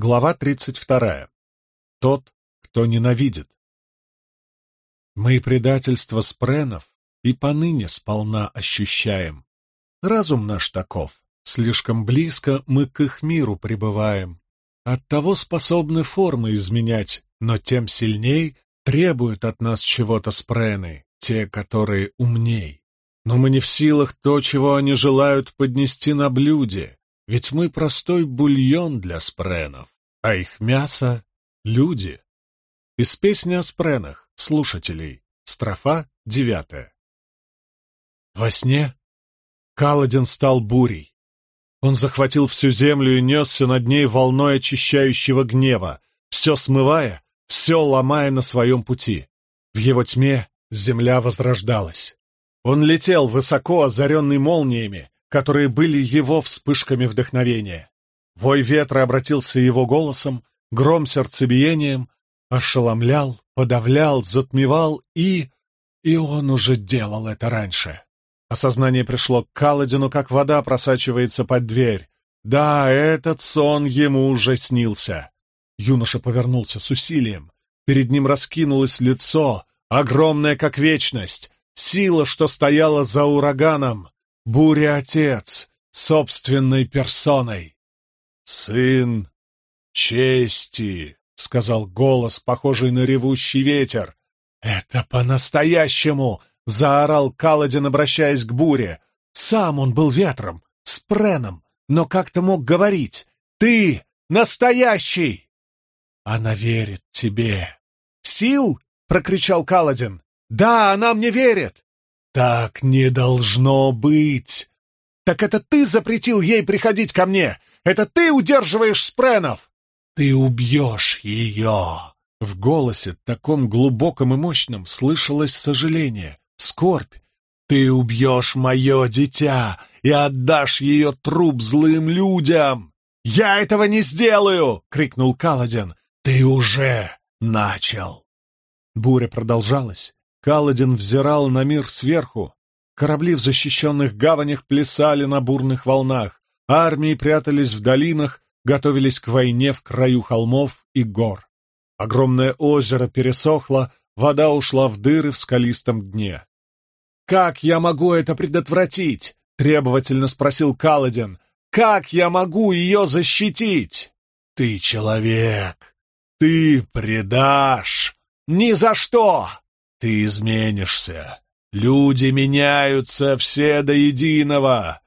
Глава 32. Тот, кто ненавидит. Мы предательство спренов и поныне сполна ощущаем. Разум наш таков, слишком близко мы к их миру пребываем. Оттого способны формы изменять, но тем сильней требуют от нас чего-то спрены, те, которые умней. Но мы не в силах то, чего они желают поднести на блюде, ведь мы простой бульон для спренов, а их мясо — люди. Из песни о спренах, слушателей, строфа девятая. Во сне Каладин стал бурей. Он захватил всю землю и несся над ней волной очищающего гнева, все смывая, все ломая на своем пути. В его тьме земля возрождалась. Он летел высоко, озаренный молниями, которые были его вспышками вдохновения. Вой ветра обратился его голосом, гром сердцебиением, ошеломлял, подавлял, затмевал и... И он уже делал это раньше. Осознание пришло к Каладину, как вода просачивается под дверь. Да, этот сон ему уже снился. Юноша повернулся с усилием. Перед ним раскинулось лицо, огромное как вечность, сила, что стояла за ураганом, буря-отец, собственной персоной. «Сын чести», — сказал голос, похожий на ревущий ветер. «Это по-настоящему!» — заорал Каладин, обращаясь к буре. «Сам он был ветром, с преном, но как-то мог говорить. Ты настоящий!» «Она верит тебе». «Сил?» — прокричал Каладин. «Да, она мне верит!» «Так не должно быть!» «Так это ты запретил ей приходить ко мне! Это ты удерживаешь спренов!» «Ты убьешь ее!» В голосе, таком глубоком и мощном, слышалось сожаление, скорбь. «Ты убьешь мое дитя и отдашь ее труп злым людям!» «Я этого не сделаю!» — крикнул Каладин. «Ты уже начал!» Буря продолжалась. Каладин взирал на мир сверху. Корабли в защищенных гаванях плясали на бурных волнах. Армии прятались в долинах, готовились к войне в краю холмов и гор. Огромное озеро пересохло, вода ушла в дыры в скалистом дне. «Как я могу это предотвратить?» — требовательно спросил Каладин. «Как я могу ее защитить?» «Ты человек! Ты предашь!» «Ни за что!» «Ты изменишься! Люди меняются все до единого!»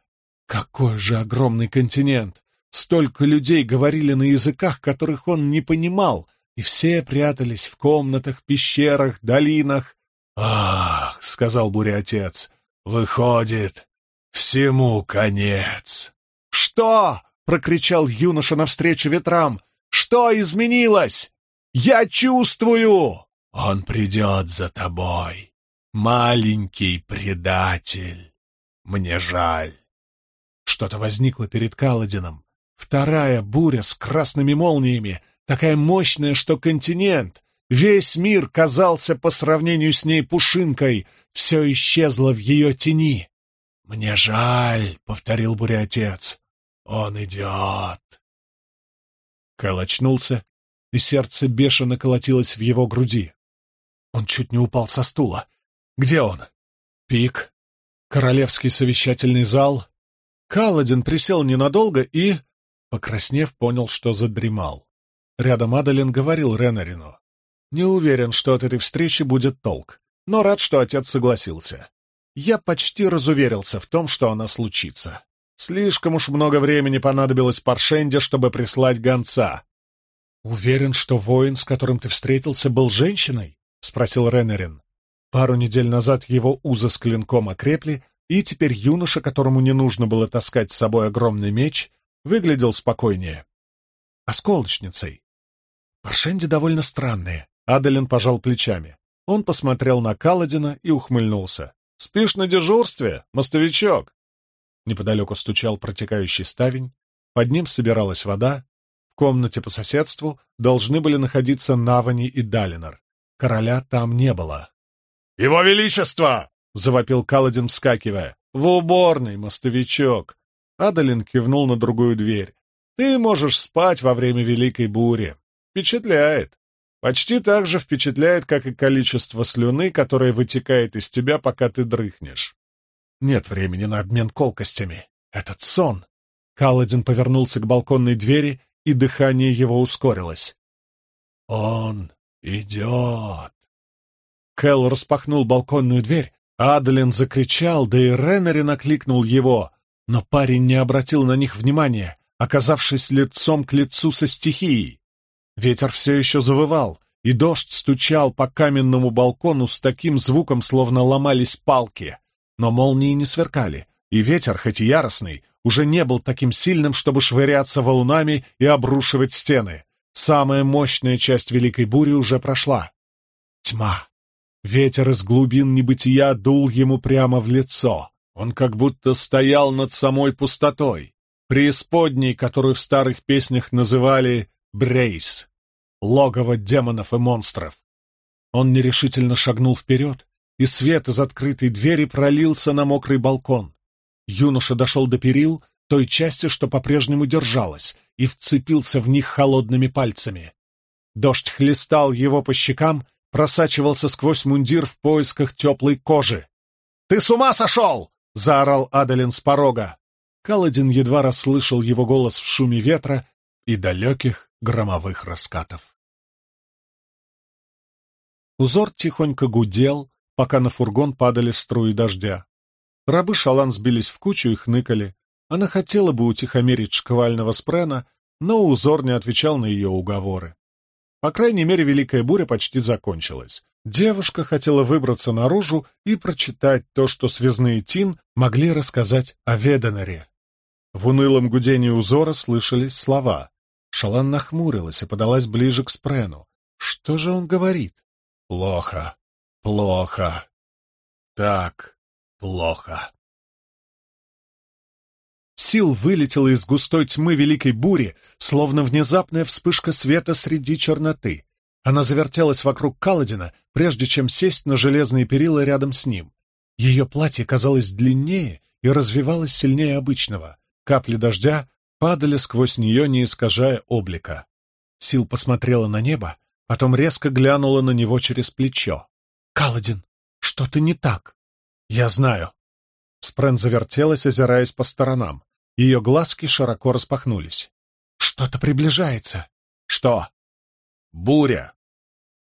Какой же огромный континент! Столько людей говорили на языках, которых он не понимал, и все прятались в комнатах, пещерах, долинах. «Ах!» — сказал буря-отец. «Выходит, всему конец!» «Что?» — прокричал юноша навстречу ветрам. «Что изменилось? Я чувствую!» «Он придет за тобой, маленький предатель. Мне жаль». Что-то возникло перед Каладином. Вторая буря с красными молниями, такая мощная, что континент, весь мир казался по сравнению с ней пушинкой, все исчезло в ее тени. «Мне жаль», — повторил буря-отец, — «он идет». Кэл очнулся, и сердце бешено колотилось в его груди. Он чуть не упал со стула. «Где он?» «Пик. Королевский совещательный зал». Каладин присел ненадолго и, покраснев, понял, что задремал. Рядом Адалин говорил Ренарину. «Не уверен, что от этой встречи будет толк, но рад, что отец согласился. Я почти разуверился в том, что она случится. Слишком уж много времени понадобилось Паршенде, чтобы прислать гонца. Уверен, что воин, с которым ты встретился, был женщиной? — спросил Ренерин. Пару недель назад его узы с клинком окрепли, и теперь юноша, которому не нужно было таскать с собой огромный меч, выглядел спокойнее. Осколочницей. Паршенди довольно странные. Адалин пожал плечами. Он посмотрел на Каладина и ухмыльнулся. «Спишь на дежурстве, мостовичок?» Неподалеку стучал протекающий ставень, под ним собиралась вода, в комнате по соседству должны были находиться Навани и Далинор. Короля там не было. «Его Величество!» — завопил Каладин, вскакивая. «В уборный, мостовичок!» Адалин кивнул на другую дверь. Ты можешь спать во время Великой Бури. Впечатляет. Почти так же впечатляет, как и количество слюны, которое вытекает из тебя, пока ты дрыхнешь. Нет времени на обмен колкостями. Этот сон. Каладин повернулся к балконной двери, и дыхание его ускорилось. «Он идет!» Кэл распахнул балконную дверь, Аделин закричал, да и Реннери накликнул его, но парень не обратил на них внимания, оказавшись лицом к лицу со стихией. Ветер все еще завывал, и дождь стучал по каменному балкону с таким звуком, словно ломались палки. Но молнии не сверкали, и ветер, хоть и яростный, уже не был таким сильным, чтобы швыряться валунами и обрушивать стены. Самая мощная часть Великой Бури уже прошла. Тьма. Ветер из глубин небытия дул ему прямо в лицо. Он как будто стоял над самой пустотой, преисподней, которую в старых песнях называли Брейс, логово демонов и монстров. Он нерешительно шагнул вперед, и свет из открытой двери пролился на мокрый балкон. Юноша дошел до перил, той части, что по-прежнему держалась, и вцепился в них холодными пальцами. Дождь хлестал его по щекам, просачивался сквозь мундир в поисках теплой кожи. «Ты с ума сошел!» — заорал Адалин с порога. Каладин едва расслышал его голос в шуме ветра и далеких громовых раскатов. Узор тихонько гудел, пока на фургон падали струи дождя. Рабы шалан сбились в кучу и хныкали. Она хотела бы утихомирить шквального спрена, но узор не отвечал на ее уговоры. По крайней мере, Великая Буря почти закончилась. Девушка хотела выбраться наружу и прочитать то, что связные Тин могли рассказать о Веденере. В унылом гудении узора слышались слова. Шалан нахмурилась и подалась ближе к Спрену. Что же он говорит? Плохо, плохо, так плохо. Сил вылетела из густой тьмы великой бури, словно внезапная вспышка света среди черноты. Она завертелась вокруг Каладина, прежде чем сесть на железные перила рядом с ним. Ее платье казалось длиннее и развивалось сильнее обычного. Капли дождя падали сквозь нее, не искажая облика. Сил посмотрела на небо, потом резко глянула на него через плечо. «Каладин, что-то не так!» «Я знаю!» Спрен завертелась, озираясь по сторонам. Ее глазки широко распахнулись. «Что-то приближается!» «Что?» «Буря!»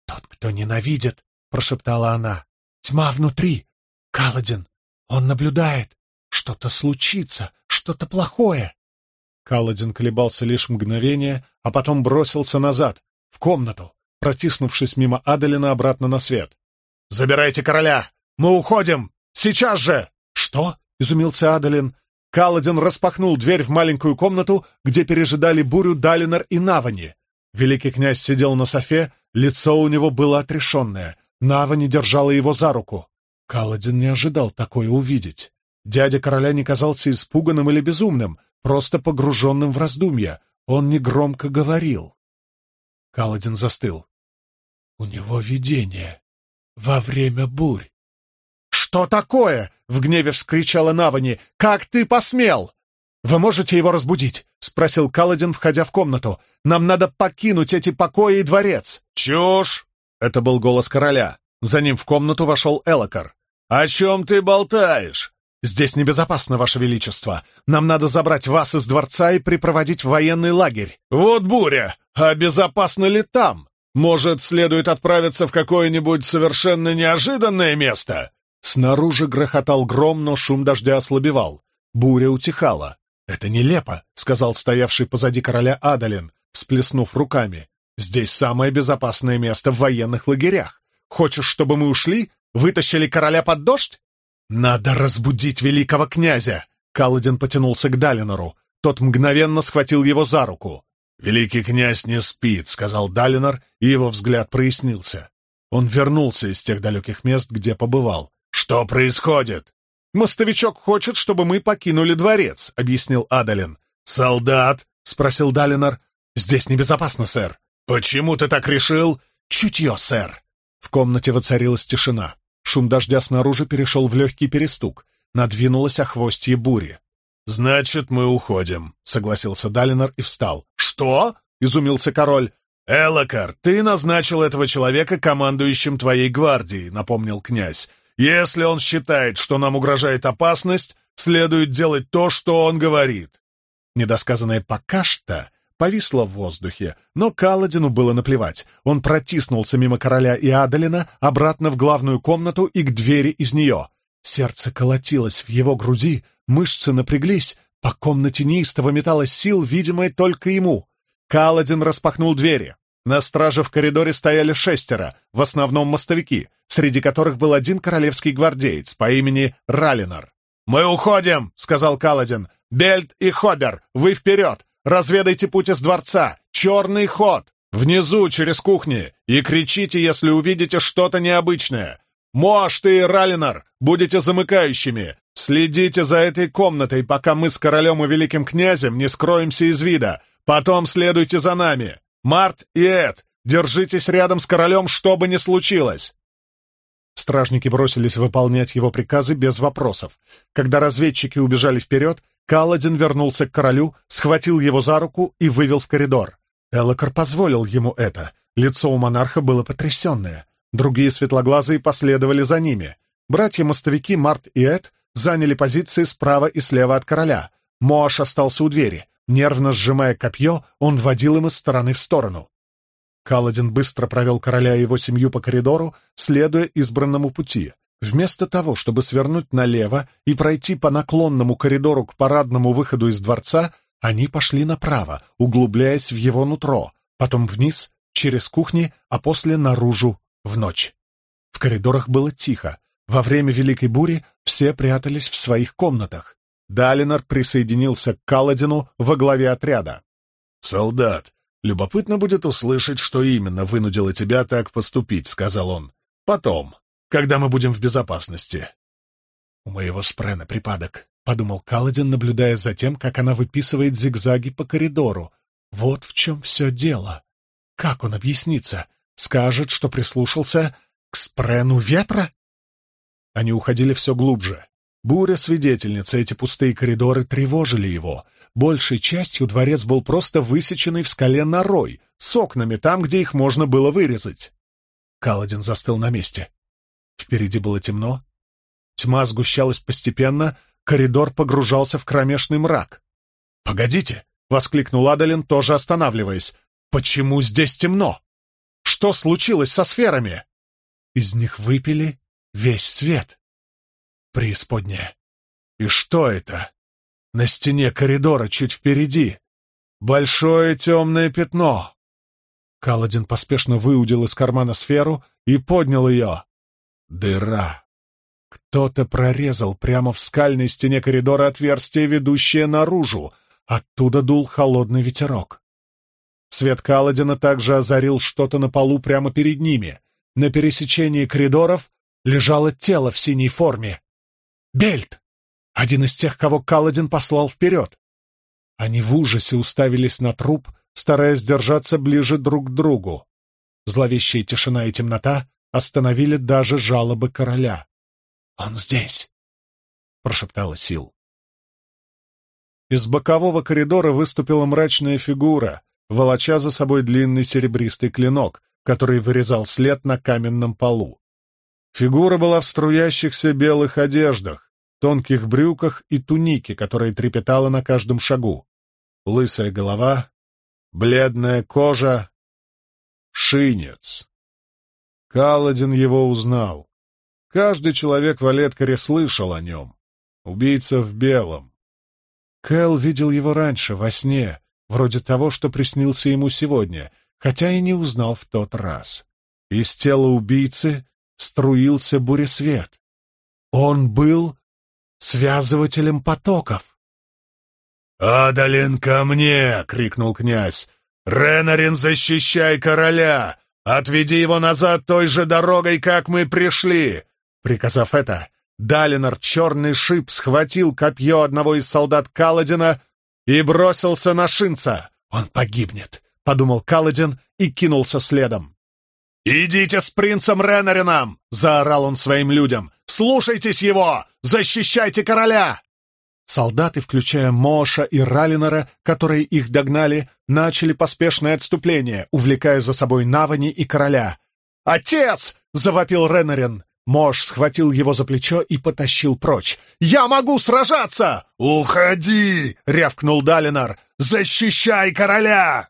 «Тот, кто ненавидит!» — прошептала она. «Тьма внутри! Каладин! Он наблюдает! Что-то случится! Что-то плохое!» Каладин колебался лишь мгновение, а потом бросился назад, в комнату, протиснувшись мимо Аделина обратно на свет. «Забирайте короля! Мы уходим! Сейчас же!» «Что?» — изумился Адалин. Каладин распахнул дверь в маленькую комнату, где пережидали бурю Далинор и Навани. Великий князь сидел на софе, лицо у него было отрешенное. Навани держала его за руку. Каладин не ожидал такое увидеть. Дядя короля не казался испуганным или безумным, просто погруженным в раздумья. Он негромко говорил. Каладин застыл. «У него видение. Во время бурь». «Что такое?» — в гневе вскричала Навани. «Как ты посмел?» «Вы можете его разбудить?» — спросил Каладин, входя в комнату. «Нам надо покинуть эти покои и дворец». «Чушь!» — это был голос короля. За ним в комнату вошел Элокар. «О чем ты болтаешь? «Здесь небезопасно, Ваше Величество. Нам надо забрать вас из дворца и припроводить в военный лагерь». «Вот буря! А безопасно ли там? Может, следует отправиться в какое-нибудь совершенно неожиданное место?» Снаружи грохотал гром, но шум дождя ослабевал. Буря утихала. «Это нелепо», — сказал стоявший позади короля Адалин, всплеснув руками. «Здесь самое безопасное место в военных лагерях. Хочешь, чтобы мы ушли? Вытащили короля под дождь? «Надо разбудить великого князя!» Каладин потянулся к Далинору. Тот мгновенно схватил его за руку. «Великий князь не спит», — сказал Далинор, и его взгляд прояснился. Он вернулся из тех далеких мест, где побывал. «Что происходит?» «Мостовичок хочет, чтобы мы покинули дворец», — объяснил Адалин. «Солдат?» — спросил Далинор. «Здесь небезопасно, сэр». «Почему ты так решил?» «Чутье, сэр». В комнате воцарилась тишина. Шум дождя снаружи перешел в легкий перестук. Надвинулось охвостье бури. «Значит, мы уходим», — согласился Далинор и встал. «Что?» — изумился король. «Элокар, ты назначил этого человека командующим твоей гвардией», — напомнил князь. «Если он считает, что нам угрожает опасность, следует делать то, что он говорит». Недосказанное «пока что» повисло в воздухе, но Каладину было наплевать. Он протиснулся мимо короля и Адалина обратно в главную комнату и к двери из нее. Сердце колотилось в его груди, мышцы напряглись, по комнате неистово металась сил, видимая только ему. Каладин распахнул двери. На страже в коридоре стояли шестеро, в основном мостовики, среди которых был один королевский гвардеец по имени Ралинор. «Мы уходим!» — сказал Каладин. «Бельт и Хобер, вы вперед! Разведайте путь из дворца! Черный ход! Внизу, через кухни! И кричите, если увидите что-то необычное! Мош, ты и Ралинор будете замыкающими! Следите за этой комнатой, пока мы с королем и великим князем не скроемся из вида! Потом следуйте за нами! Март и Эд, держитесь рядом с королем, что бы ни случилось!» Стражники бросились выполнять его приказы без вопросов. Когда разведчики убежали вперед, Каладин вернулся к королю, схватил его за руку и вывел в коридор. Элокар позволил ему это. Лицо у монарха было потрясенное. Другие светлоглазые последовали за ними. Братья-мостовики Март и Эд заняли позиции справа и слева от короля. Моаш остался у двери. Нервно сжимая копье, он водил им из стороны в сторону. Каладин быстро провел короля и его семью по коридору, следуя избранному пути. Вместо того, чтобы свернуть налево и пройти по наклонному коридору к парадному выходу из дворца, они пошли направо, углубляясь в его нутро, потом вниз, через кухни, а после наружу, в ночь. В коридорах было тихо. Во время Великой Бури все прятались в своих комнатах. Далинор присоединился к Каладину во главе отряда. «Солдат, любопытно будет услышать, что именно вынудило тебя так поступить», — сказал он. «Потом, когда мы будем в безопасности». «У моего спрена припадок», — подумал Каладин, наблюдая за тем, как она выписывает зигзаги по коридору. «Вот в чем все дело. Как он объяснится? Скажет, что прислушался к спрену ветра?» Они уходили все глубже. Буря-свидетельница, эти пустые коридоры тревожили его. Большей частью дворец был просто высеченный в скале норой, с окнами там, где их можно было вырезать. Каладин застыл на месте. Впереди было темно. Тьма сгущалась постепенно, коридор погружался в кромешный мрак. «Погодите!» — воскликнул Адалин, тоже останавливаясь. «Почему здесь темно? Что случилось со сферами?» Из них выпили весь свет. Преисподняя. И что это? На стене коридора чуть впереди. Большое темное пятно. Каладин поспешно выудил из кармана сферу и поднял ее. Дыра. Кто-то прорезал прямо в скальной стене коридора отверстие, ведущее наружу. Оттуда дул холодный ветерок. Свет Каладина также озарил что-то на полу прямо перед ними. На пересечении коридоров лежало тело в синей форме. Бельт! Один из тех, кого Каладин послал вперед. Они в ужасе уставились на труп, стараясь держаться ближе друг к другу. Зловещая тишина и темнота остановили даже жалобы короля. «Он здесь!» — прошептала Сил. Из бокового коридора выступила мрачная фигура, волоча за собой длинный серебристый клинок, который вырезал след на каменном полу. Фигура была в струящихся белых одеждах, тонких брюках и тунике, которая трепетала на каждом шагу. Лысая голова, бледная кожа, шинец. Каладин его узнал. Каждый человек в Олеткаре слышал о нем. Убийца в белом. Кэл видел его раньше, во сне, вроде того, что приснился ему сегодня, хотя и не узнал в тот раз. Из тела убийцы струился буресвет. Он был связывателем потоков. «Адалин, ко мне!» — крикнул князь. «Ренарин, защищай короля! «Отведи его назад той же дорогой, как мы пришли!» Приказав это, Далинор черный шип схватил копье одного из солдат Каладина и бросился на Шинца. «Он погибнет», — подумал Каладин и кинулся следом. «Идите с принцем Ренарином!» — заорал он своим людям. «Слушайтесь его! Защищайте короля!» Солдаты, включая Моша и Ралинора, которые их догнали, начали поспешное отступление, увлекая за собой Навани и короля. «Отец!» — завопил Ренарин. Мош схватил его за плечо и потащил прочь. «Я могу сражаться!» «Уходи!» — рявкнул Далинар. «Защищай короля!»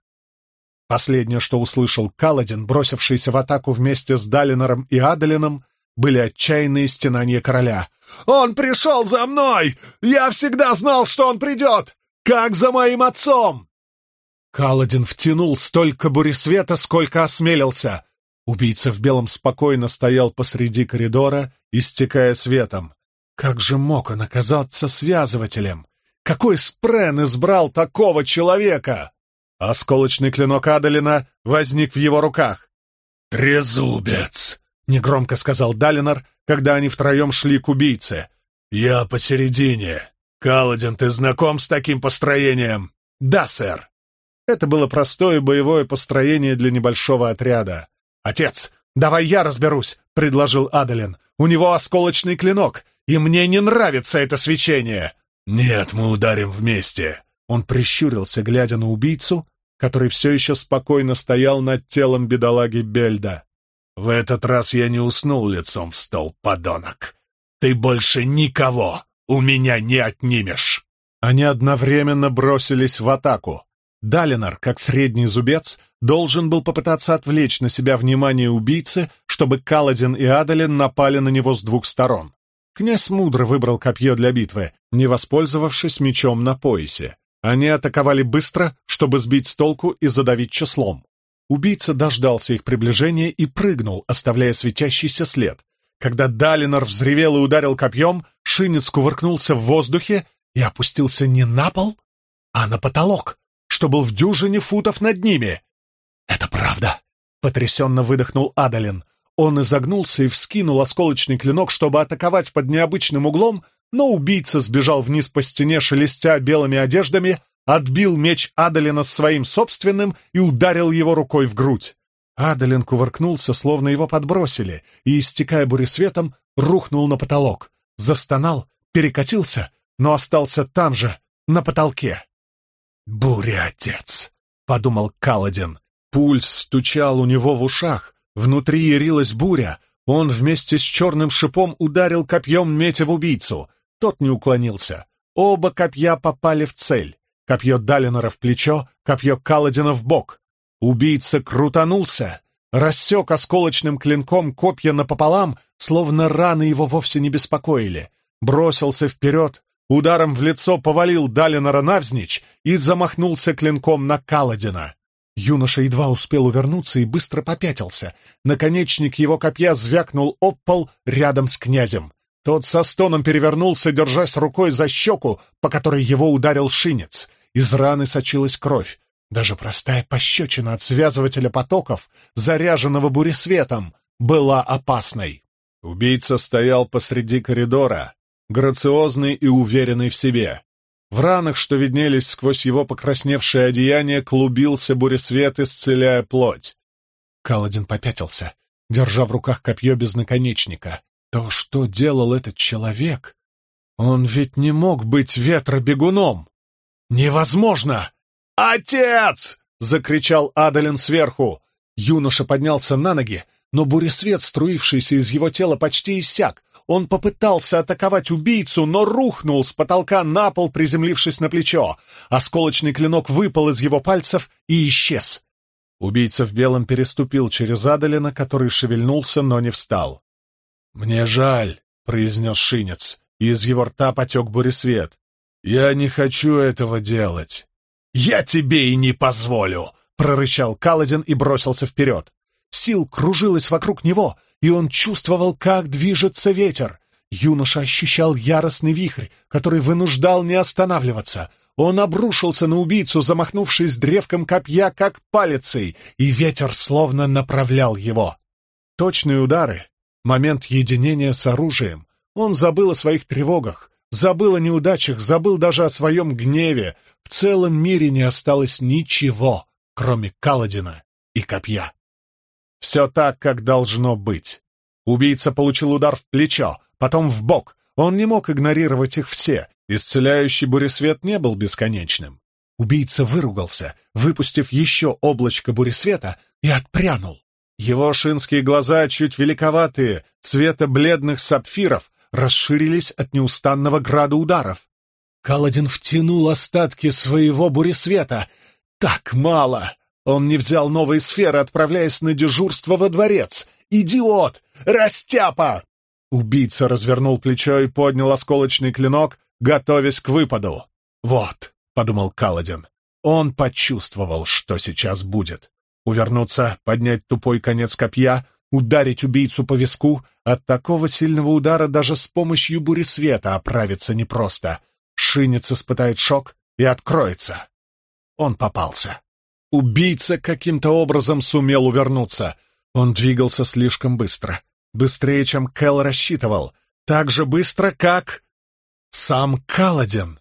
Последнее, что услышал Каладин, бросившийся в атаку вместе с Далинором и Адалином, были отчаянные стенания короля. «Он пришел за мной! Я всегда знал, что он придет! Как за моим отцом!» Каладин втянул столько буресвета, сколько осмелился. Убийца в белом спокойно стоял посреди коридора, истекая светом. Как же мог он оказаться связывателем? Какой спрен избрал такого человека? Осколочный клинок Адалина возник в его руках. «Трезубец!» — негромко сказал Далинор, когда они втроем шли к убийце. «Я посередине. Каладин, ты знаком с таким построением?» «Да, сэр». Это было простое боевое построение для небольшого отряда. «Отец, давай я разберусь», — предложил Адалин. «У него осколочный клинок, и мне не нравится это свечение». «Нет, мы ударим вместе». Он прищурился, глядя на убийцу, который все еще спокойно стоял над телом бедолаги Бельда. «В этот раз я не уснул лицом в стол, подонок. Ты больше никого у меня не отнимешь!» Они одновременно бросились в атаку. Далинар, как средний зубец, должен был попытаться отвлечь на себя внимание убийцы, чтобы Каладин и Адалин напали на него с двух сторон. Князь мудро выбрал копье для битвы, не воспользовавшись мечом на поясе. Они атаковали быстро, чтобы сбить с толку и задавить числом. Убийца дождался их приближения и прыгнул, оставляя светящийся след. Когда Далинор взревел и ударил копьем, Шинец кувыркнулся в воздухе и опустился не на пол, а на потолок что был в дюжине футов над ними. «Это правда!» — потрясенно выдохнул Адалин. Он изогнулся и вскинул осколочный клинок, чтобы атаковать под необычным углом, но убийца сбежал вниз по стене, шелестя белыми одеждами, отбил меч Адалина своим собственным и ударил его рукой в грудь. Адалин кувыркнулся, словно его подбросили, и, истекая буресветом, рухнул на потолок. Застонал, перекатился, но остался там же, на потолке. «Буря, отец!» — подумал Каладин. Пульс стучал у него в ушах, внутри ярилась буря. Он вместе с черным шипом ударил копьем, метя в убийцу. Тот не уклонился. Оба копья попали в цель. Копье Далинора в плечо, копье Каладина в бок. Убийца крутанулся, рассек осколочным клинком копья напополам, словно раны его вовсе не беспокоили. Бросился вперед, ударом в лицо повалил Далинора навзничь и замахнулся клинком на Каладина. Юноша едва успел увернуться и быстро попятился. Наконечник его копья звякнул об пол рядом с князем. Тот со стоном перевернулся, держась рукой за щеку, по которой его ударил шинец. Из раны сочилась кровь. Даже простая пощечина от связывателя потоков, заряженного буресветом, была опасной. Убийца стоял посреди коридора, грациозный и уверенный в себе. В ранах, что виднелись сквозь его покрасневшее одеяние, клубился буресвет, исцеляя плоть. Каладин попятился, держа в руках копье без наконечника. То, что делал этот человек, он ведь не мог быть ветробегуном. Невозможно! «Отец!» — закричал Адалин сверху. Юноша поднялся на ноги, но буресвет, струившийся из его тела, почти иссяк. Он попытался атаковать убийцу, но рухнул с потолка на пол, приземлившись на плечо. Осколочный клинок выпал из его пальцев и исчез. Убийца в белом переступил через Адалина, который шевельнулся, но не встал. «Мне жаль», — произнес Шинец, и из его рта потек буресвет. «Я не хочу этого делать». «Я тебе и не позволю!» — прорычал Каладин и бросился вперед. Сил кружилась вокруг него, и он чувствовал, как движется ветер. Юноша ощущал яростный вихрь, который вынуждал не останавливаться. Он обрушился на убийцу, замахнувшись древком копья, как палицей, и ветер словно направлял его. Точные удары, момент единения с оружием. Он забыл о своих тревогах, забыл о неудачах, забыл даже о своем гневе. В целом мире не осталось ничего, кроме Каладина и копья. Все так, как должно быть. Убийца получил удар в плечо, потом в бок. Он не мог игнорировать их все. Исцеляющий буресвет не был бесконечным. Убийца выругался, выпустив еще облачко буресвета, и отпрянул. Его шинские глаза, чуть великоватые, цвета бледных сапфиров, расширились от неустанного града ударов. Каладин втянул остатки своего буресвета. Так мало! Он не взял новые сферы, отправляясь на дежурство во дворец. «Идиот! Растяпа!» Убийца развернул плечо и поднял осколочный клинок, готовясь к выпаду. «Вот», — подумал Каладин, — он почувствовал, что сейчас будет. Увернуться, поднять тупой конец копья, ударить убийцу по виску. От такого сильного удара даже с помощью бури света оправиться непросто. Шинец испытает шок и откроется. Он попался. Убийца каким-то образом сумел увернуться. Он двигался слишком быстро. Быстрее, чем Кэл рассчитывал. Так же быстро, как... Сам Каладин.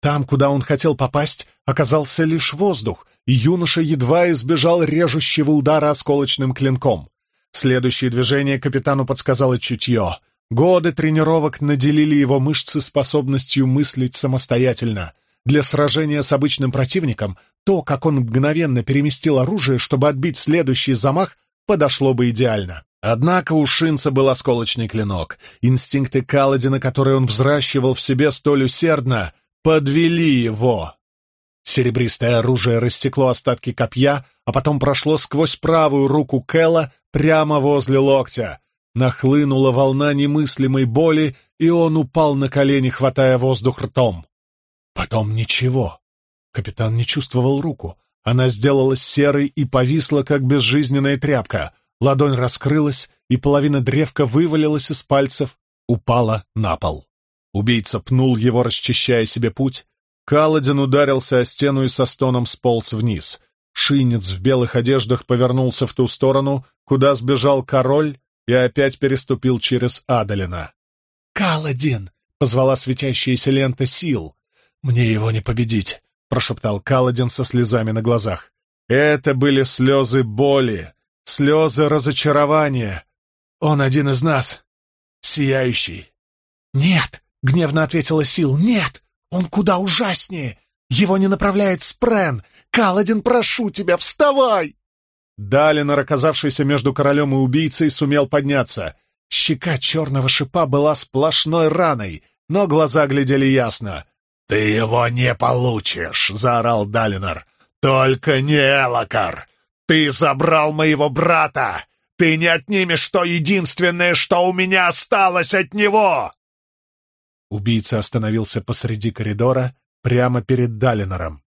Там, куда он хотел попасть, оказался лишь воздух, и юноша едва избежал режущего удара осколочным клинком. Следующее движение капитану подсказало чутье. Годы тренировок наделили его мышцы способностью мыслить самостоятельно. Для сражения с обычным противником то, как он мгновенно переместил оружие, чтобы отбить следующий замах, подошло бы идеально. Однако у Шинца был осколочный клинок. Инстинкты Каладина, которые он взращивал в себе столь усердно, подвели его. Серебристое оружие рассекло остатки копья, а потом прошло сквозь правую руку Кэла прямо возле локтя. Нахлынула волна немыслимой боли, и он упал на колени, хватая воздух ртом. Потом ничего. Капитан не чувствовал руку. Она сделалась серой и повисла, как безжизненная тряпка. Ладонь раскрылась, и половина древка вывалилась из пальцев, упала на пол. Убийца пнул его, расчищая себе путь. Каладин ударился о стену и со стоном сполз вниз. Шинец в белых одеждах повернулся в ту сторону, куда сбежал король, и опять переступил через Адалина. «Каладин!» — позвала светящаяся лента сил. «Мне его не победить», — прошептал Каладин со слезами на глазах. Это были слезы боли, слезы разочарования. Он один из нас, сияющий. «Нет!» — гневно ответила Сил. «Нет! Он куда ужаснее! Его не направляет Спрен! Каладин, прошу тебя, вставай!» Далинор, оказавшийся между королем и убийцей, сумел подняться. Щека черного шипа была сплошной раной, но глаза глядели ясно. «Ты его не получишь!» — заорал Далинор. «Только не Элокар! Ты забрал моего брата! Ты не отнимешь то единственное, что у меня осталось от него!» Убийца остановился посреди коридора, прямо перед Далинором.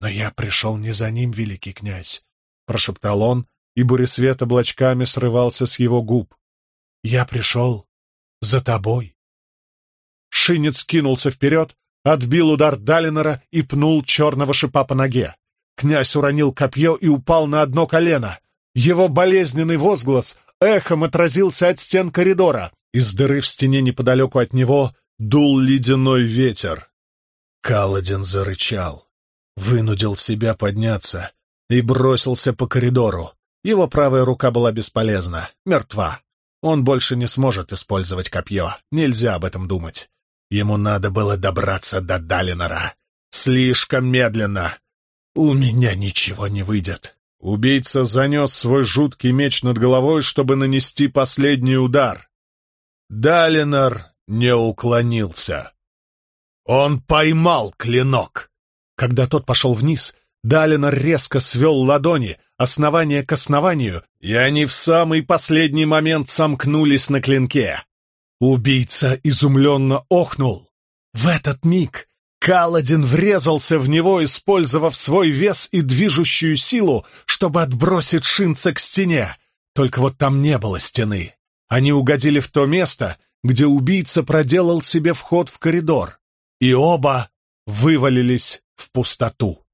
«Но я пришел не за ним, великий князь», — прошептал он, и буресвет облачками срывался с его губ. «Я пришел за тобой». Шинец кинулся вперед, отбил удар Далинора и пнул черного шипа по ноге. Князь уронил копье и упал на одно колено. Его болезненный возглас эхом отразился от стен коридора. Из дыры в стене неподалеку от него дул ледяной ветер. Каладин зарычал, вынудил себя подняться и бросился по коридору. Его правая рука была бесполезна, мертва. Он больше не сможет использовать копье, нельзя об этом думать. Ему надо было добраться до Далинора. Слишком медленно. У меня ничего не выйдет. Убийца занес свой жуткий меч над головой, чтобы нанести последний удар. Далинор не уклонился. Он поймал клинок. Когда тот пошел вниз, Далинор резко свел ладони, основание к основанию, и они в самый последний момент сомкнулись на клинке. Убийца изумленно охнул. В этот миг Каладин врезался в него, использовав свой вес и движущую силу, чтобы отбросить шинца к стене. Только вот там не было стены. Они угодили в то место, где убийца проделал себе вход в коридор, и оба вывалились в пустоту.